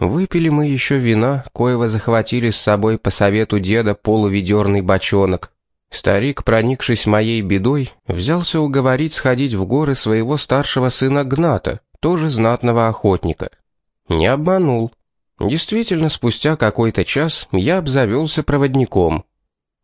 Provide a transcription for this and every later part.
Выпили мы еще вина, коего захватили с собой по совету деда полуведерный бочонок. Старик, проникшись моей бедой, взялся уговорить сходить в горы своего старшего сына Гната, тоже знатного охотника. Не обманул. Действительно, спустя какой-то час я обзавелся проводником.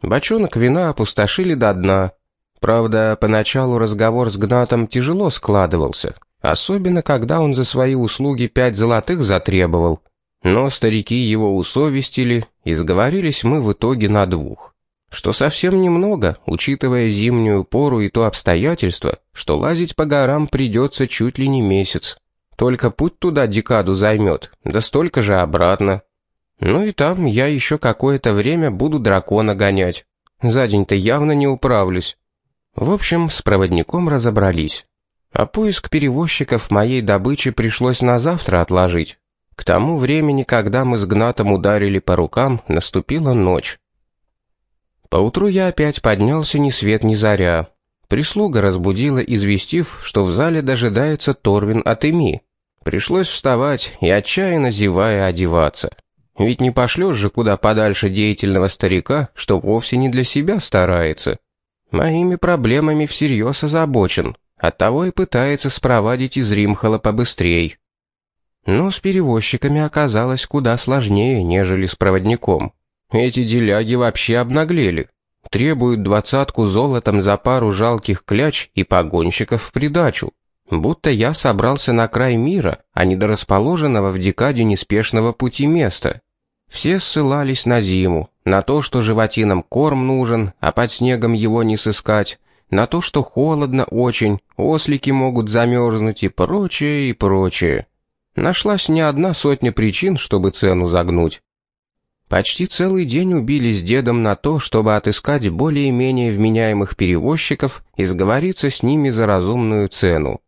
Бочонок вина опустошили до дна. Правда, поначалу разговор с Гнатом тяжело складывался, особенно когда он за свои услуги пять золотых затребовал. Но старики его усовестили, и сговорились мы в итоге на двух. Что совсем немного, учитывая зимнюю пору и то обстоятельство, что лазить по горам придется чуть ли не месяц. Только путь туда декаду займет, да столько же обратно. Ну и там я еще какое-то время буду дракона гонять. За день-то явно не управлюсь. В общем, с проводником разобрались. А поиск перевозчиков моей добычи пришлось на завтра отложить. К тому времени, когда мы с Гнатом ударили по рукам, наступила ночь. Поутру я опять поднялся ни свет ни заря. Прислуга разбудила, известив, что в зале дожидается Торвин от Эми. Пришлось вставать и отчаянно зевая одеваться. Ведь не пошлешь же куда подальше деятельного старика, что вовсе не для себя старается. Моими проблемами всерьез озабочен, оттого и пытается спровадить из Римхала побыстрей. Но с перевозчиками оказалось куда сложнее, нежели с проводником. Эти деляги вообще обнаглели. Требуют двадцатку золотом за пару жалких кляч и погонщиков в придачу. Будто я собрался на край мира, а не до расположенного в декаде неспешного пути места. Все ссылались на зиму, на то, что животинам корм нужен, а под снегом его не сыскать, на то, что холодно очень, ослики могут замерзнуть и прочее, и прочее. Нашлась не одна сотня причин, чтобы цену загнуть. Почти целый день убили с дедом на то, чтобы отыскать более-менее вменяемых перевозчиков и сговориться с ними за разумную цену.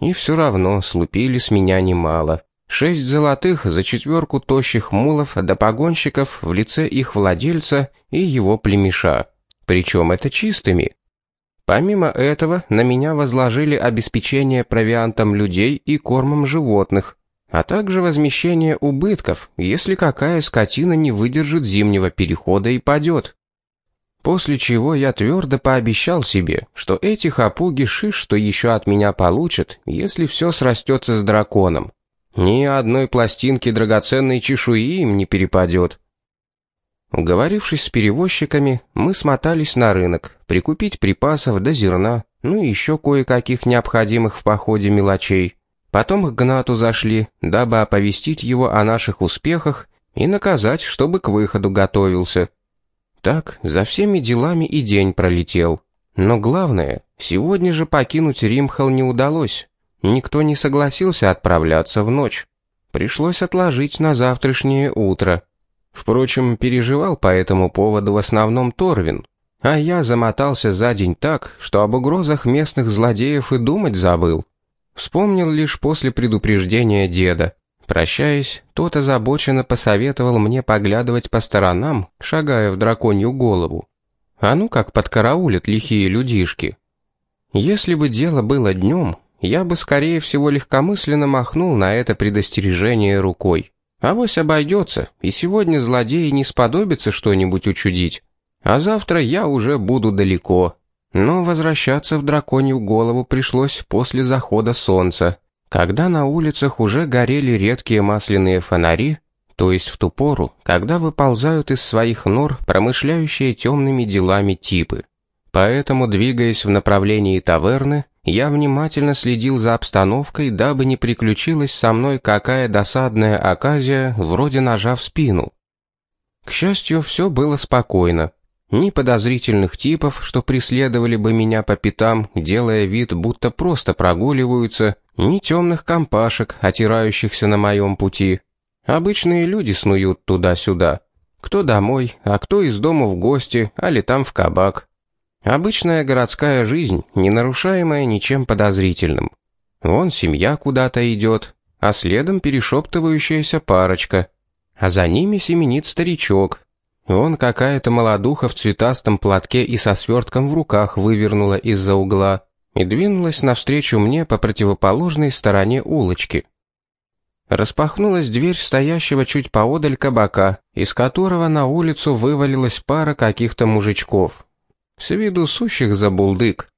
И все равно слупили с меня немало. Шесть золотых за четверку тощих мулов до погонщиков в лице их владельца и его племеша. Причем это чистыми. Помимо этого, на меня возложили обеспечение провиантом людей и кормом животных, а также возмещение убытков, если какая скотина не выдержит зимнего перехода и падет. После чего я твердо пообещал себе, что эти хапуги шиш, что еще от меня получат, если все срастется с драконом. Ни одной пластинки драгоценной чешуи им не перепадет. Уговорившись с перевозчиками, мы смотались на рынок, прикупить припасов до зерна, ну и еще кое-каких необходимых в походе мелочей. Потом к Гнату зашли, дабы оповестить его о наших успехах и наказать, чтобы к выходу готовился. Так, за всеми делами и день пролетел. Но главное, сегодня же покинуть Римхал не удалось. Никто не согласился отправляться в ночь. Пришлось отложить на завтрашнее утро. Впрочем, переживал по этому поводу в основном Торвин. А я замотался за день так, что об угрозах местных злодеев и думать забыл. Вспомнил лишь после предупреждения деда. Прощаясь, тот озабоченно посоветовал мне поглядывать по сторонам, шагая в драконью голову. А ну как подкараулят лихие людишки. Если бы дело было днем, я бы, скорее всего, легкомысленно махнул на это предостережение рукой. Авось обойдется, и сегодня злодеи не сподобится что-нибудь учудить. А завтра я уже буду далеко. Но возвращаться в драконью голову пришлось после захода солнца. Когда на улицах уже горели редкие масляные фонари, то есть в ту пору, когда выползают из своих нор промышляющие темными делами типы. Поэтому, двигаясь в направлении таверны, я внимательно следил за обстановкой, дабы не приключилась со мной какая досадная оказия, вроде ножа в спину. К счастью, все было спокойно. Ни подозрительных типов, что преследовали бы меня по пятам, делая вид, будто просто прогуливаются, ни темных компашек, отирающихся на моем пути. Обычные люди снуют туда-сюда. Кто домой, а кто из дома в гости, а ли там в кабак. Обычная городская жизнь, не нарушаемая ничем подозрительным. Вон семья куда-то идет, а следом перешептывающаяся парочка. А за ними семенит старичок, он какая-то молодуха в цветастом платке и со свертком в руках вывернула из-за угла и двинулась навстречу мне по противоположной стороне улочки. Распахнулась дверь стоящего чуть поодаль кабака, из которого на улицу вывалилась пара каких-то мужичков. С виду сущих за булдык.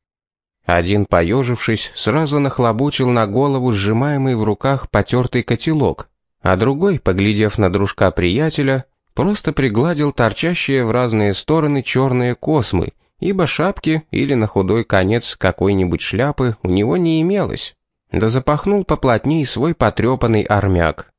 Один, поежившись, сразу нахлобучил на голову сжимаемый в руках потертый котелок, а другой, поглядев на дружка приятеля, просто пригладил торчащие в разные стороны черные космы, ибо шапки или на худой конец какой-нибудь шляпы у него не имелось да запахнул поплотней свой потрепанный армяк.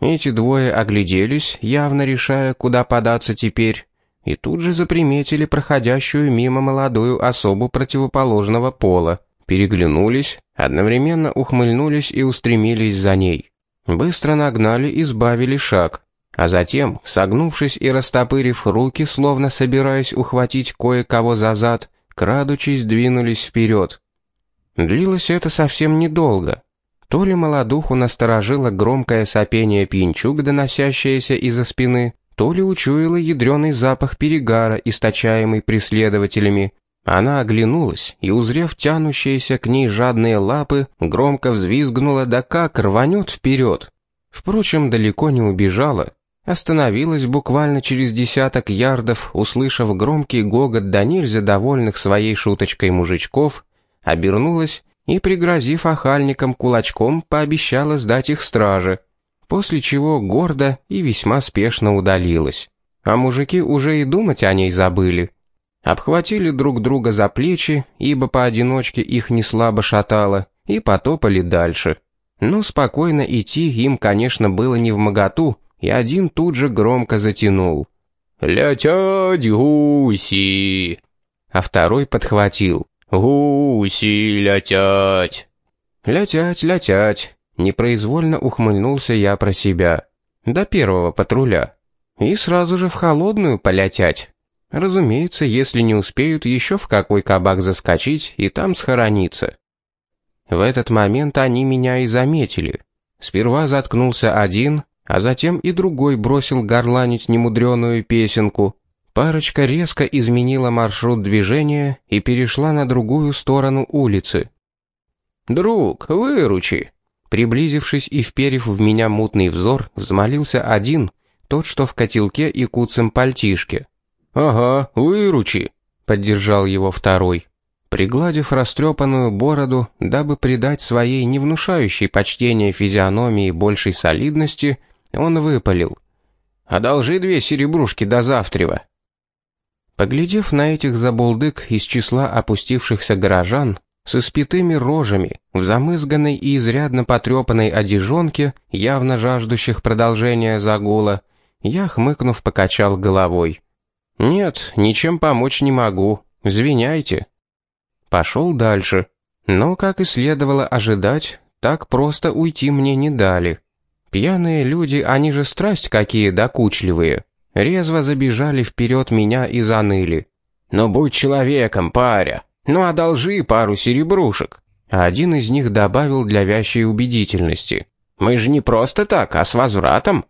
Эти двое огляделись, явно решая, куда податься теперь, и тут же заприметили проходящую мимо молодую особу противоположного пола, переглянулись, одновременно ухмыльнулись и устремились за ней. Быстро нагнали и сбавили шаг, а затем, согнувшись и растопырив руки, словно собираясь ухватить кое-кого за зад, крадучись двинулись вперед. Длилось это совсем недолго. То ли молодуху насторожило громкое сопение пьянчуг, доносящееся из-за спины, то ли учуяла ядреный запах перегара, источаемый преследователями. Она оглянулась и, узрев тянущиеся к ней жадные лапы, громко взвизгнула, да как рванет вперед. Впрочем, далеко не убежала. Остановилась буквально через десяток ярдов, услышав громкий гогот до нельзя довольных своей шуточкой мужичков, обернулась и, пригрозив охальникам кулачком, пообещала сдать их страже, после чего гордо и весьма спешно удалилась. А мужики уже и думать о ней забыли. Обхватили друг друга за плечи, ибо поодиночке их не слабо шатало, и потопали дальше. Но спокойно идти им, конечно, было не в моготу, и один тут же громко затянул. «Летять гуси!» А второй подхватил. «Гуси летять!» «Летять, летять!» Непроизвольно ухмыльнулся я про себя. До первого патруля. И сразу же в холодную полетять. Разумеется, если не успеют еще в какой кабак заскочить и там схорониться. В этот момент они меня и заметили. Сперва заткнулся один, а затем и другой бросил горланить немудреную песенку, Парочка резко изменила маршрут движения и перешла на другую сторону улицы. «Друг, выручи!» Приблизившись и вперев в меня мутный взор, взмолился один, тот, что в котелке и куцем пальтишке. «Ага, выручи!» — поддержал его второй. Пригладив растрепанную бороду, дабы придать своей не внушающей почтения физиономии большей солидности, он выпалил. «Одолжи две серебрушки до завтрева». Поглядев на этих забулдык из числа опустившихся горожан, с испитыми рожами, в замызганной и изрядно потрепанной одежонке, явно жаждущих продолжения загула, я, хмыкнув, покачал головой. «Нет, ничем помочь не могу. Звиняйте». Пошел дальше. Но, как и следовало ожидать, так просто уйти мне не дали. Пьяные люди, они же страсть какие докучливые резво забежали вперед меня и заныли. «Ну будь человеком, паря! Ну одолжи пару серебрушек!» А один из них добавил для вящей убедительности. «Мы же не просто так, а с возвратом!»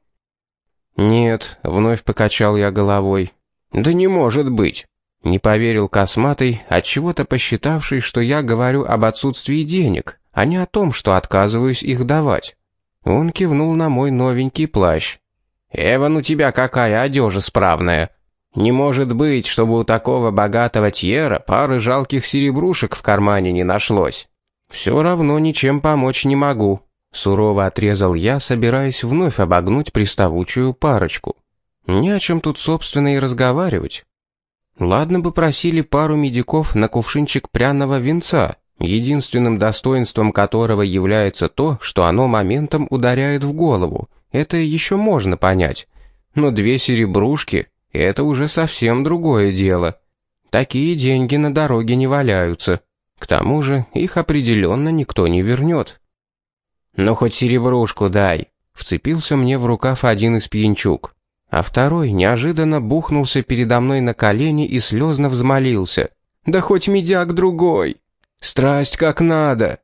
«Нет», — вновь покачал я головой. «Да не может быть!» Не поверил косматый, отчего-то посчитавший, что я говорю об отсутствии денег, а не о том, что отказываюсь их давать. Он кивнул на мой новенький плащ. «Эван, у тебя какая одежа справная! Не может быть, чтобы у такого богатого Тьера пары жалких серебрушек в кармане не нашлось. Все равно ничем помочь не могу», — сурово отрезал я, собираясь вновь обогнуть приставучую парочку. «Не о чем тут, собственно, и разговаривать. Ладно бы просили пару медиков на кувшинчик пряного винца, единственным достоинством которого является то, что оно моментом ударяет в голову, это еще можно понять. Но две серебрушки — это уже совсем другое дело. Такие деньги на дороге не валяются. К тому же их определенно никто не вернет. «Ну хоть серебрушку дай», — вцепился мне в рукав один из пьянчук. А второй неожиданно бухнулся передо мной на колени и слезно взмолился. «Да хоть медяк другой! Страсть как надо!»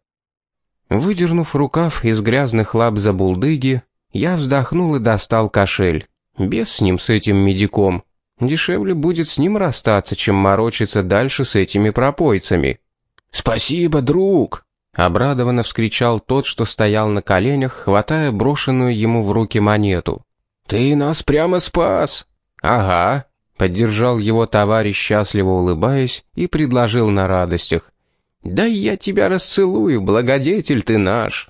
Выдернув рукав из грязных лап за булдыги, я вздохнул и достал кошель. Без с ним, с этим медиком. Дешевле будет с ним расстаться, чем морочиться дальше с этими пропойцами. «Спасибо, друг!» Обрадованно вскричал тот, что стоял на коленях, хватая брошенную ему в руки монету. «Ты нас прямо спас!» «Ага», — поддержал его товарищ, счастливо улыбаясь, и предложил на радостях. «Да я тебя расцелую, благодетель ты наш!»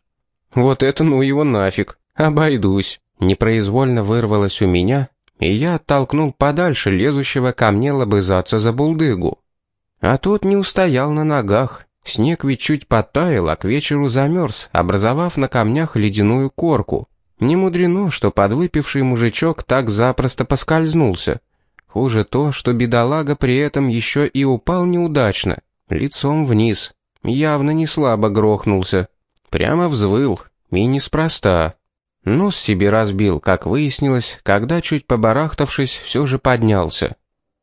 «Вот это ну его нафиг! Обойдусь!» Непроизвольно вырвалось у меня, и я оттолкнул подальше лезущего ко мне лобызаться за булдыгу. А тот не устоял на ногах. Снег ведь чуть подтаял, а к вечеру замерз, образовав на камнях ледяную корку. Не мудрено, что подвыпивший мужичок так запросто поскользнулся. Хуже то, что бедолага при этом еще и упал неудачно, лицом вниз. Явно не слабо грохнулся. Прямо взвыл, и неспроста. Нос себе разбил, как выяснилось, когда, чуть побарахтавшись, все же поднялся.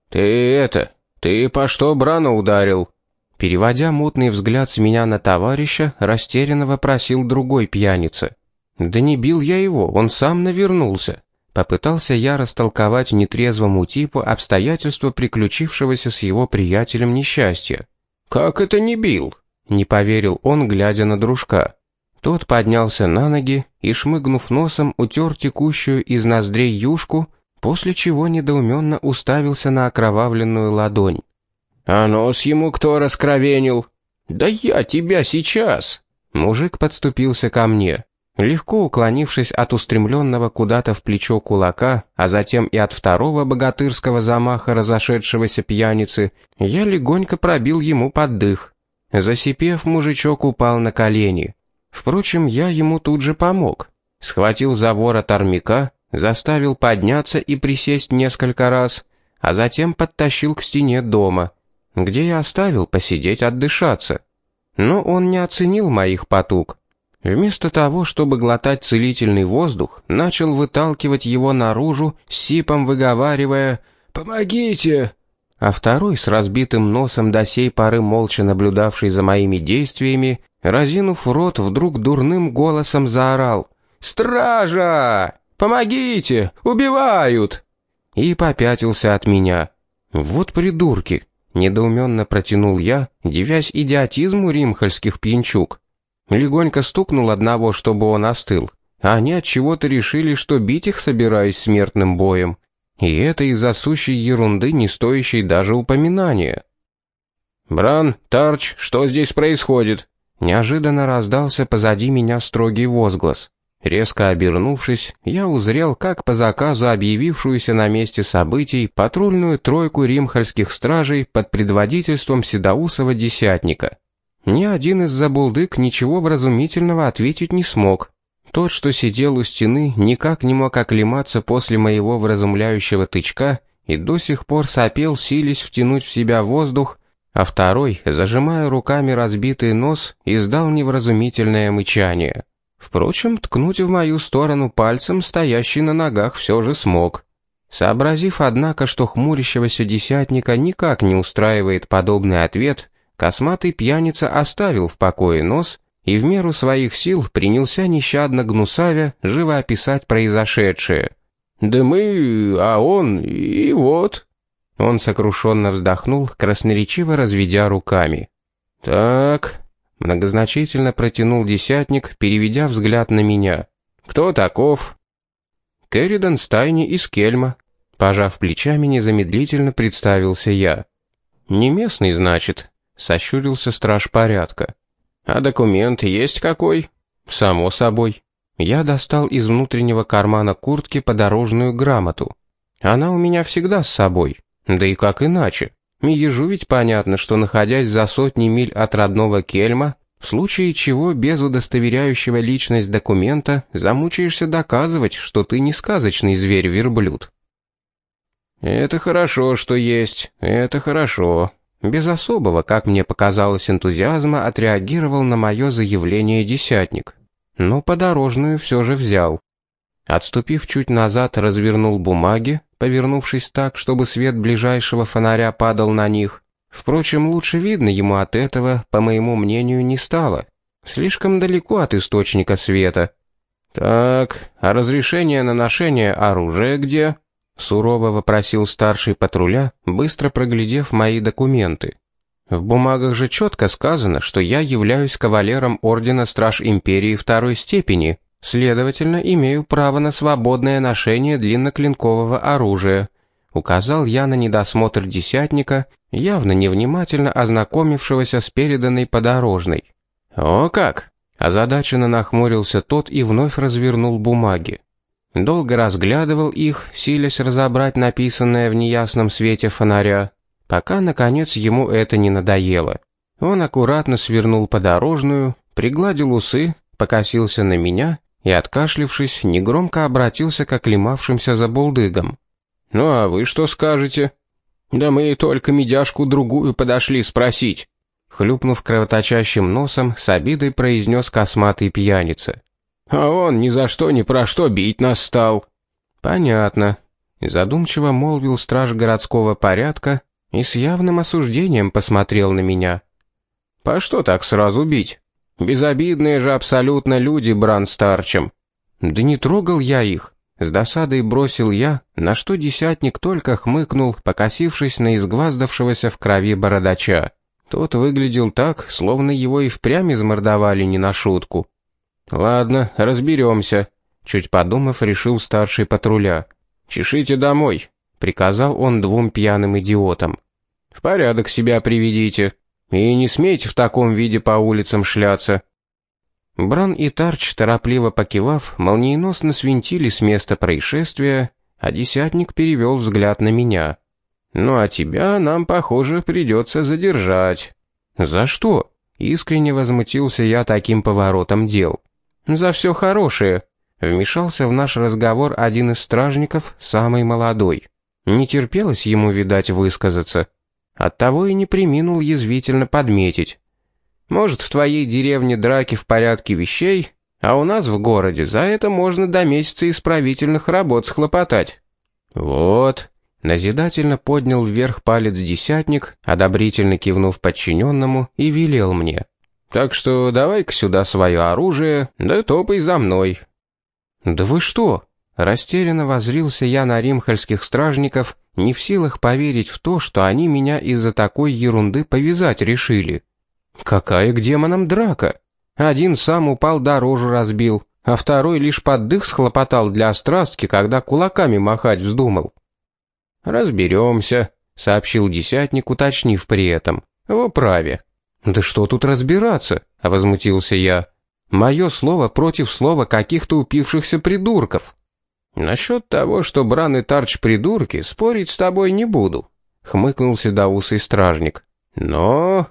«Ты это, ты по что Брана ударил?» Переводя мутный взгляд с меня на товарища, растерянно вопросил другой пьяница. «Да не бил я его, он сам навернулся». Попытался я растолковать нетрезвому типу обстоятельства приключившегося с его приятелем несчастья. «Как это не бил?» — не поверил он, глядя на дружка. Тот поднялся на ноги и, шмыгнув носом, утер текущую из ноздрей юшку, после чего недоуменно уставился на окровавленную ладонь. «А нос ему кто раскровенил?» «Да я тебя сейчас!» Мужик подступился ко мне. Легко уклонившись от устремленного куда-то в плечо кулака, а затем и от второго богатырского замаха разошедшегося пьяницы, я легонько пробил ему под дых. Засипев, мужичок упал на колени. Впрочем, я ему тут же помог. Схватил за ворот армяка, заставил подняться и присесть несколько раз, а затем подтащил к стене дома, где я оставил посидеть отдышаться. Но он не оценил моих потуг. Вместо того, чтобы глотать целительный воздух, начал выталкивать его наружу, сипом выговаривая «Помогите!». А второй, с разбитым носом до сей поры молча наблюдавший за моими действиями, разинув рот, вдруг дурным голосом заорал «Стража! Помогите! Убивают!» и попятился от меня. «Вот придурки!» — недоуменно протянул я, девясь идиотизму римхальских пьянчук. Легонько стукнул одного, чтобы он остыл, а они от чего-то решили, что бить их собираюсь смертным боем. И это из-за сущей ерунды, не стоящей даже упоминания. «Бран, Тарч, что здесь происходит?» Неожиданно раздался позади меня строгий возглас. Резко обернувшись, я узрел, как по заказу объявившуюся на месте событий патрульную тройку римхальских стражей под предводительством Седоусова десятника. Ни один из забулдык ничего вразумительного ответить не смог. Тот, что сидел у стены, никак не мог оклематься после моего вразумляющего тычка и до сих пор сопел, сились втянуть в себя воздух, а второй, зажимая руками разбитый нос, издал невразумительное мычание. Впрочем, ткнуть в мою сторону пальцем стоящий на ногах все же смог. Сообразив, однако, что хмурящегося десятника никак не устраивает подобный ответ, Косматый пьяница оставил в покое нос и в меру своих сил принялся нещадно гнусавя живо описать произошедшее. «Да мы, а он, и вот...» Он сокрушенно вздохнул, красноречиво разведя руками. «Так...» — многозначительно протянул десятник, переведя взгляд на меня. «Кто таков?» «Керридан Стайни из Кельма», — пожав плечами, незамедлительно представился я. «Не местный, значит», Сощурился страж порядка. «А документ есть какой?» «Само собой». Я достал из внутреннего кармана куртки подорожную грамоту. Она у меня всегда с собой. Да и как иначе? Ежу ведь понятно, что находясь за сотни миль от родного Кельма, в случае чего без удостоверяющего личность документа замучаешься доказывать, что ты не сказочный зверь-верблюд. «Это хорошо, что есть, это хорошо», без особого, как мне показалось, энтузиазма отреагировал на мое заявление десятник. Но подорожную все же взял. Отступив чуть назад, развернул бумаги, повернувшись так, чтобы свет ближайшего фонаря падал на них. Впрочем, лучше видно ему от этого, по моему мнению, не стало. Слишком далеко от источника света. «Так, а разрешение на ношение оружия где?» Сурово вопросил старший патруля, быстро проглядев мои документы. В бумагах же четко сказано, что я являюсь кавалером Ордена Страж Империи второй степени, следовательно, имею право на свободное ношение длинноклинкового оружия. Указал я на недосмотр десятника, явно невнимательно ознакомившегося с переданной подорожной. «О как!» Озадаченно нахмурился тот и вновь развернул бумаги. Долго разглядывал их, силясь разобрать написанное в неясном свете фонаря, пока, наконец, ему это не надоело. Он аккуратно свернул подорожную, пригладил усы, покосился на меня и, откашлившись, негромко обратился к оклемавшимся за булдыгам. «Ну а вы что скажете?» «Да мы только медяшку другую подошли спросить», хлюпнув кровоточащим носом, с обидой произнес косматый пьяница. А он ни за что ни про что бить нас стал. Понятно. Задумчиво молвил страж городского порядка и с явным осуждением посмотрел на меня. По что так сразу бить? Безобидные же абсолютно люди, Бран Старчем. Да не трогал я их. С досадой бросил я, на что десятник только хмыкнул, покосившись на изгваздавшегося в крови бородача. Тот выглядел так, словно его и впрямь измордовали не на шутку. «Ладно, разберемся», — чуть подумав, решил старший патруля. «Чешите домой», — приказал он двум пьяным идиотам. «В порядок себя приведите. И не смейте в таком виде по улицам шляться». Бран и Тарч, торопливо покивав, молниеносно свинтили с места происшествия, а десятник перевел взгляд на меня. «Ну а тебя нам, похоже, придется задержать». «За что?» — искренне возмутился я таким поворотом дел. «За все хорошее», — вмешался в наш разговор один из стражников, самый молодой. Не терпелось ему, видать, высказаться. Оттого и не приминул язвительно подметить. «Может, в твоей деревне драки в порядке вещей, а у нас в городе за это можно до месяца исправительных работ схлопотать». «Вот», — назидательно поднял вверх палец десятник, одобрительно кивнув подчиненному, и велел мне. Так что давай-ка сюда свое оружие, да топай за мной». «Да вы что?» Растерянно возрился я на римхальских стражников, не в силах поверить в то, что они меня из-за такой ерунды повязать решили. «Какая к демонам драка? Один сам упал дорожу разбил, а второй лишь поддых схлопотал для острастки, когда кулаками махать вздумал». «Разберемся», — сообщил десятник, уточнив при этом. «В управе». «Да что тут разбираться?» — возмутился я. «Мое слово против слова каких-то упившихся придурков». «Насчет того, что Бран и Тарч придурки, спорить с тобой не буду», — хмыкнул седоусый стражник. «Но...»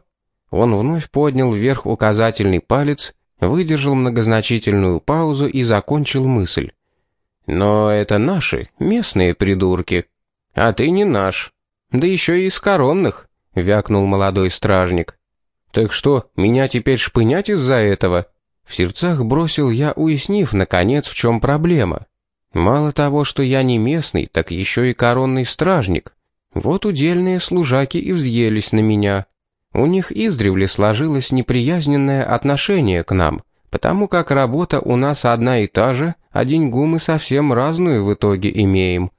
Он вновь поднял вверх указательный палец, выдержал многозначительную паузу и закончил мысль. «Но это наши, местные придурки. А ты не наш. Да еще и из коронных», — вякнул молодой стражник. Так что, меня теперь шпынять из-за этого? В сердцах бросил я, уяснив, наконец, в чем проблема. Мало того, что я не местный, так еще и коронный стражник. Вот удельные служаки и взъелись на меня. У них издревле сложилось неприязненное отношение к нам, потому как работа у нас одна и та же, а деньгу мы совсем разную в итоге имеем.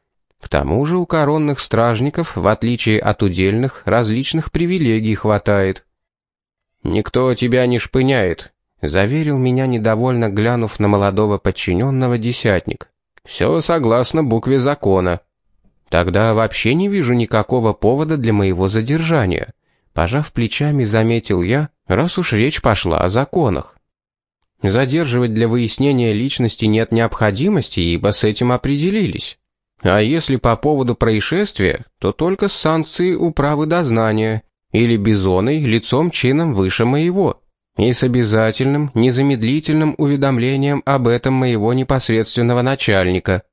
К тому же у коронных стражников, в отличие от удельных, различных привилегий хватает. «Никто тебя не шпыняет», — заверил меня недовольно глянув на молодого подчиненного десятник. «Все согласно букве закона». «Тогда вообще не вижу никакого повода для моего задержания», — пожав плечами, заметил я, раз уж речь пошла о законах. Задерживать для выяснения личности нет необходимости, ибо с этим определились. А если по поводу происшествия, то только с санкцией управы дознания, или бизоной лицом чином выше моего, и с обязательным, незамедлительным уведомлением об этом моего непосредственного начальника.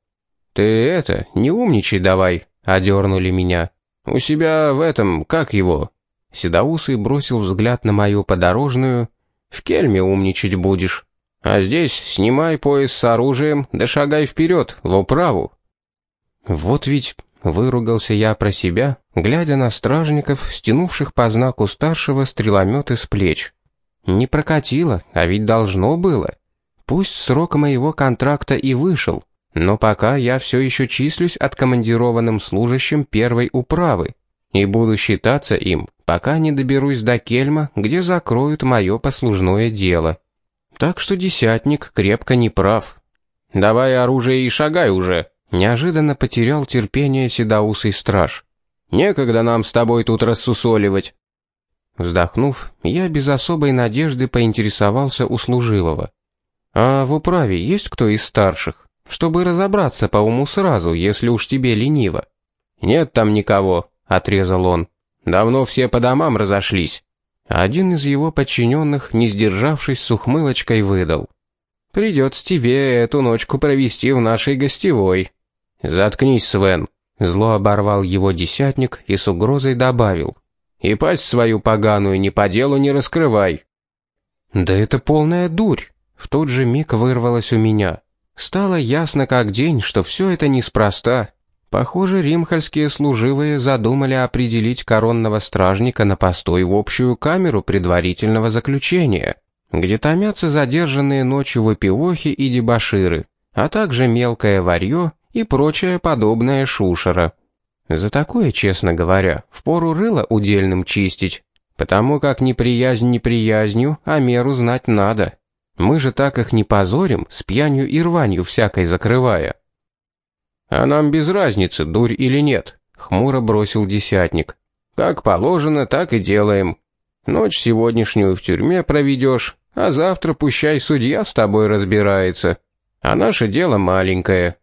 «Ты это, не умничай давай», — одернули меня. «У себя в этом, как его?» Седоусый бросил взгляд на мою подорожную. «В кельме умничать будешь. А здесь снимай пояс с оружием, да шагай вперед, в управу». Вот ведь Выругался я про себя, глядя на стражников, стянувших по знаку старшего стрелометы с плеч. Не прокатило, а ведь должно было. Пусть срок моего контракта и вышел, но пока я все еще числюсь откомандированным служащим первой управы. и буду считаться им, пока не доберусь до Кельма, где закроют мое послужное дело. Так что десятник крепко не прав. Давай оружие и шагай уже. Неожиданно потерял терпение седоусый страж. Некогда нам с тобой тут рассусоливать. Вздохнув, я без особой надежды поинтересовался у служивого. «А в управе есть кто из старших? Чтобы разобраться по уму сразу, если уж тебе лениво». «Нет там никого», — отрезал он. «Давно все по домам разошлись». Один из его подчиненных, не сдержавшись с ухмылочкой, выдал. «Придется тебе эту ночку провести в нашей гостевой». «Заткнись, Свен», — зло оборвал его десятник и с угрозой добавил. «И пасть свою поганую ни по делу не раскрывай». «Да это полная дурь», — в тот же миг вырвалось у меня. Стало ясно как день, что все это неспроста. Похоже, римхальские служивые задумали определить коронного стражника на постой в общую камеру предварительного заключения, где томятся задержанные ночью выпивохи и дебоширы, а также мелкое варье и прочая подобная шушера. За такое, честно говоря, впору рыло удельным чистить, потому как неприязнь неприязнью, а меру знать надо. Мы же так их не позорим, с пьянью и рванью всякой закрывая. «А нам без разницы, дурь или нет», — хмуро бросил десятник. «Как положено, так и делаем. Ночь сегодняшнюю в тюрьме проведешь, а завтра пущай судья с тобой разбирается. А наше дело маленькое».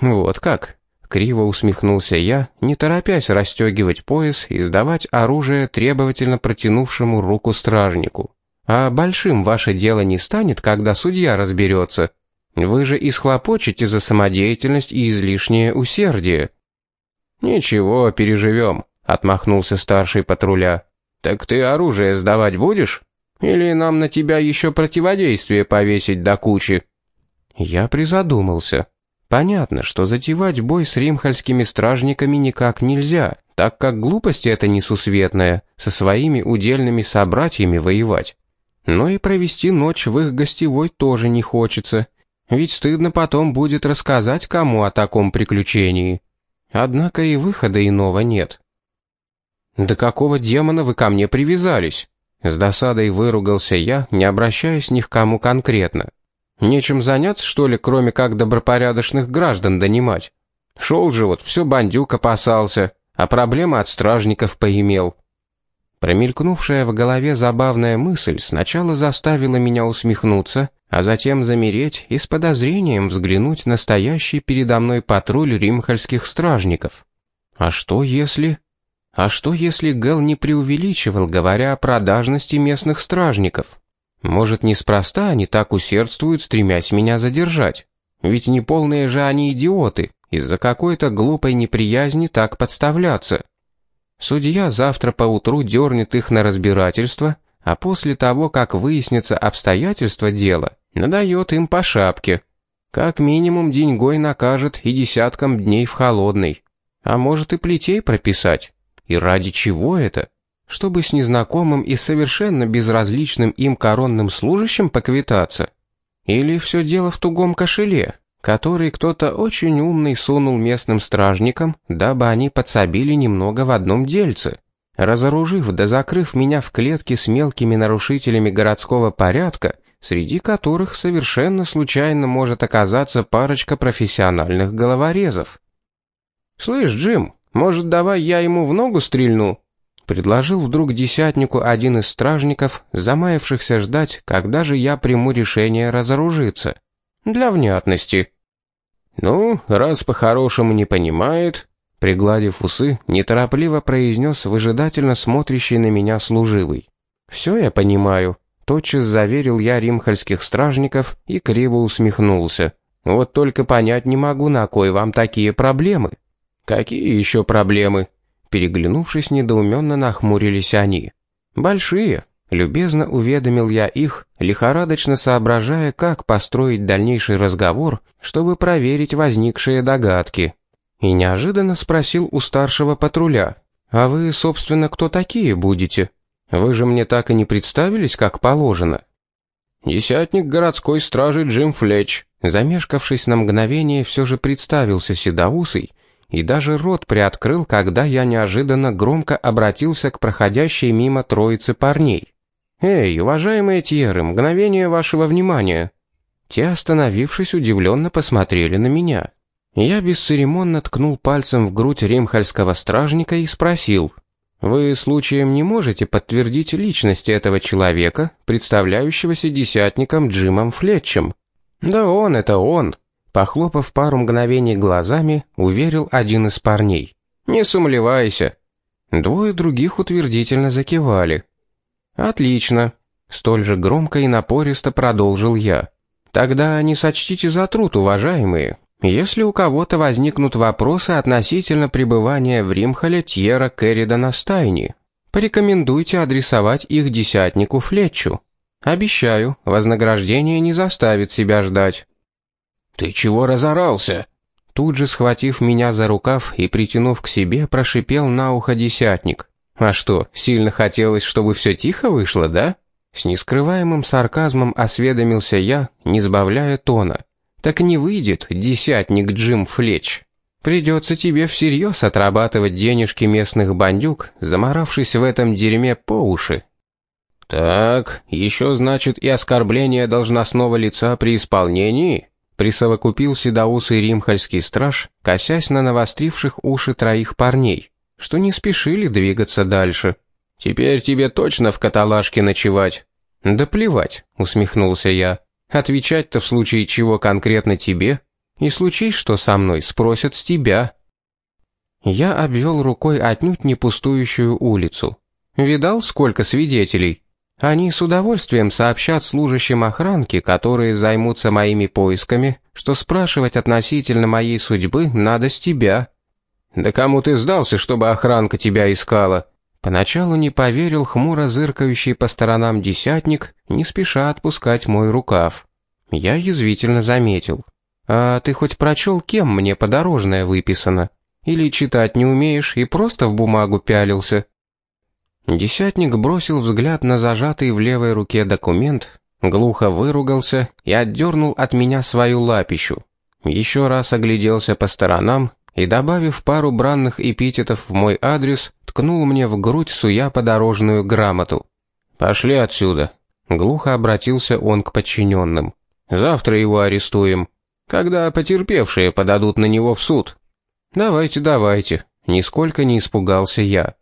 «Вот как?» — криво усмехнулся я, не торопясь расстегивать пояс и сдавать оружие требовательно протянувшему руку стражнику. «А большим ваше дело не станет, когда судья разберется?» Вы же исхлопочете за самодеятельность и излишнее усердие». «Ничего, переживем», — отмахнулся старший патруля. «Так ты оружие сдавать будешь? Или нам на тебя еще противодействие повесить до кучи?» Я призадумался. Понятно, что затевать бой с римхальскими стражниками никак нельзя, так как глупость это несусветная, со своими удельными собратьями воевать. Но и провести ночь в их гостевой тоже не хочется, ведь стыдно потом будет рассказать кому о таком приключении. Однако и выхода иного нет. «Да какого демона вы ко мне привязались?» С досадой выругался я, не обращаясь ни к кому конкретно. «Нечем заняться, что ли, кроме как добропорядочных граждан донимать? Шел же вот, все бандюк опасался, а проблемы от стражников поимел». Промелькнувшая в голове забавная мысль сначала заставила меня усмехнуться, а затем замереть и с подозрением взглянуть на стоящий передо мной патруль римхальских стражников. А что если... А что если Гэл не преувеличивал, говоря о продажности местных стражников? Может, неспроста они так усердствуют, стремясь меня задержать? Ведь не полные же они идиоты, из-за какой-то глупой неприязни так подставляться. Судья завтра поутру дернет их на разбирательство, а после того, как выяснится обстоятельства дела, надает им по шапке. Как минимум деньгой накажет и десяткам дней в холодной. А может и плетей прописать. И ради чего это? Чтобы с незнакомым и совершенно безразличным им коронным служащим поквитаться? Или все дело в тугом кошеле, который кто-то очень умный сунул местным стражникам, дабы они подсобили немного в одном дельце? Разоружив да закрыв меня в клетке с мелкими нарушителями городского порядка, среди которых совершенно случайно может оказаться парочка профессиональных головорезов. «Слышь, Джим, может, давай я ему в ногу стрельну?» Предложил вдруг десятнику один из стражников, замаявшихся ждать, когда же я приму решение разоружиться. Для внятности. «Ну, раз по-хорошему не понимает», пригладив усы, неторопливо произнес выжидательно смотрящий на меня служивый. «Все я понимаю. Тотчас заверил я римхальских стражников и криво усмехнулся. Вот только понять не могу, на кой вам такие проблемы. Какие еще проблемы? Переглянувшись, недоуменно нахмурились они. Большие. Любезно уведомил я их, лихорадочно соображая, как построить дальнейший разговор, чтобы проверить возникшие догадки. И неожиданно спросил у старшего патруля, «А вы, собственно, кто такие будете?» Вы же мне так и не представились, как положено». «Десятник городской стражи Джим Флетч», замешкавшись на мгновение, все же представился седоусый и даже рот приоткрыл, когда я неожиданно громко обратился к проходящей мимо троице парней. «Эй, уважаемые Тьеры, мгновение вашего внимания!» Те, остановившись, удивленно посмотрели на меня. Я бесцеремонно ткнул пальцем в грудь римхальского стражника и спросил, «Вы случаем не можете подтвердить личность этого человека, представляющегося десятником Джимом Флетчем?» «Да он, это он!» Похлопав пару мгновений глазами, уверил один из парней. «Не сумлевайся!» Двое других утвердительно закивали. «Отлично!» Столь же громко и напористо продолжил я. «Тогда не сочтите за труд, уважаемые. Если у кого-то возникнут вопросы относительно пребывания в Римхале Тьера Керридана Стайни, порекомендуйте адресовать их десятнику Флетчу. Обещаю, вознаграждение не заставит себя ждать. «Ты чего разорался?» Тут же, схватив меня за рукав и притянув к себе, прошипел на ухо десятник. «А что, сильно хотелось, чтобы все тихо вышло, да?» С нескрываемым сарказмом осведомился я, не сбавляя тона. Так не выйдет, десятник Джим Флетч. Придется тебе всерьез отрабатывать денежки местных бандюк, заморавшись в этом дерьме по уши. Так, еще значит и оскорбление должностного лица при исполнении? Присовокупил седоусый римхальский страж, косясь на навостривших уши троих парней, что не спешили двигаться дальше. «Теперь тебе точно в каталажке ночевать?» «Да плевать», — усмехнулся я. Отвечать-то в случае чего конкретно тебе, и случись что со мной, спросят с тебя. Я обвел рукой отнюдь не пустующую улицу. Видал, сколько свидетелей? Они с удовольствием сообщат служащим охранки, которые займутся моими поисками, что спрашивать относительно моей судьбы надо с тебя. Да кому ты сдался, чтобы охранка тебя искала? Поначалу не поверил хмуро зыркающий по сторонам десятник, не спеша отпускать мой рукав. Я язвительно заметил. «А ты хоть прочел, кем мне подорожное выписано? Или читать не умеешь и просто в бумагу пялился?» Десятник бросил взгляд на зажатый в левой руке документ, глухо выругался и отдернул от меня свою лапищу. Еще раз огляделся по сторонам и, добавив пару бранных эпитетов в мой адрес, ткнул мне в грудь суя подорожную грамоту. «Пошли отсюда», — глухо обратился он к подчиненным. «Завтра его арестуем, когда потерпевшие подадут на него в суд». «Давайте, давайте», — нисколько не испугался я.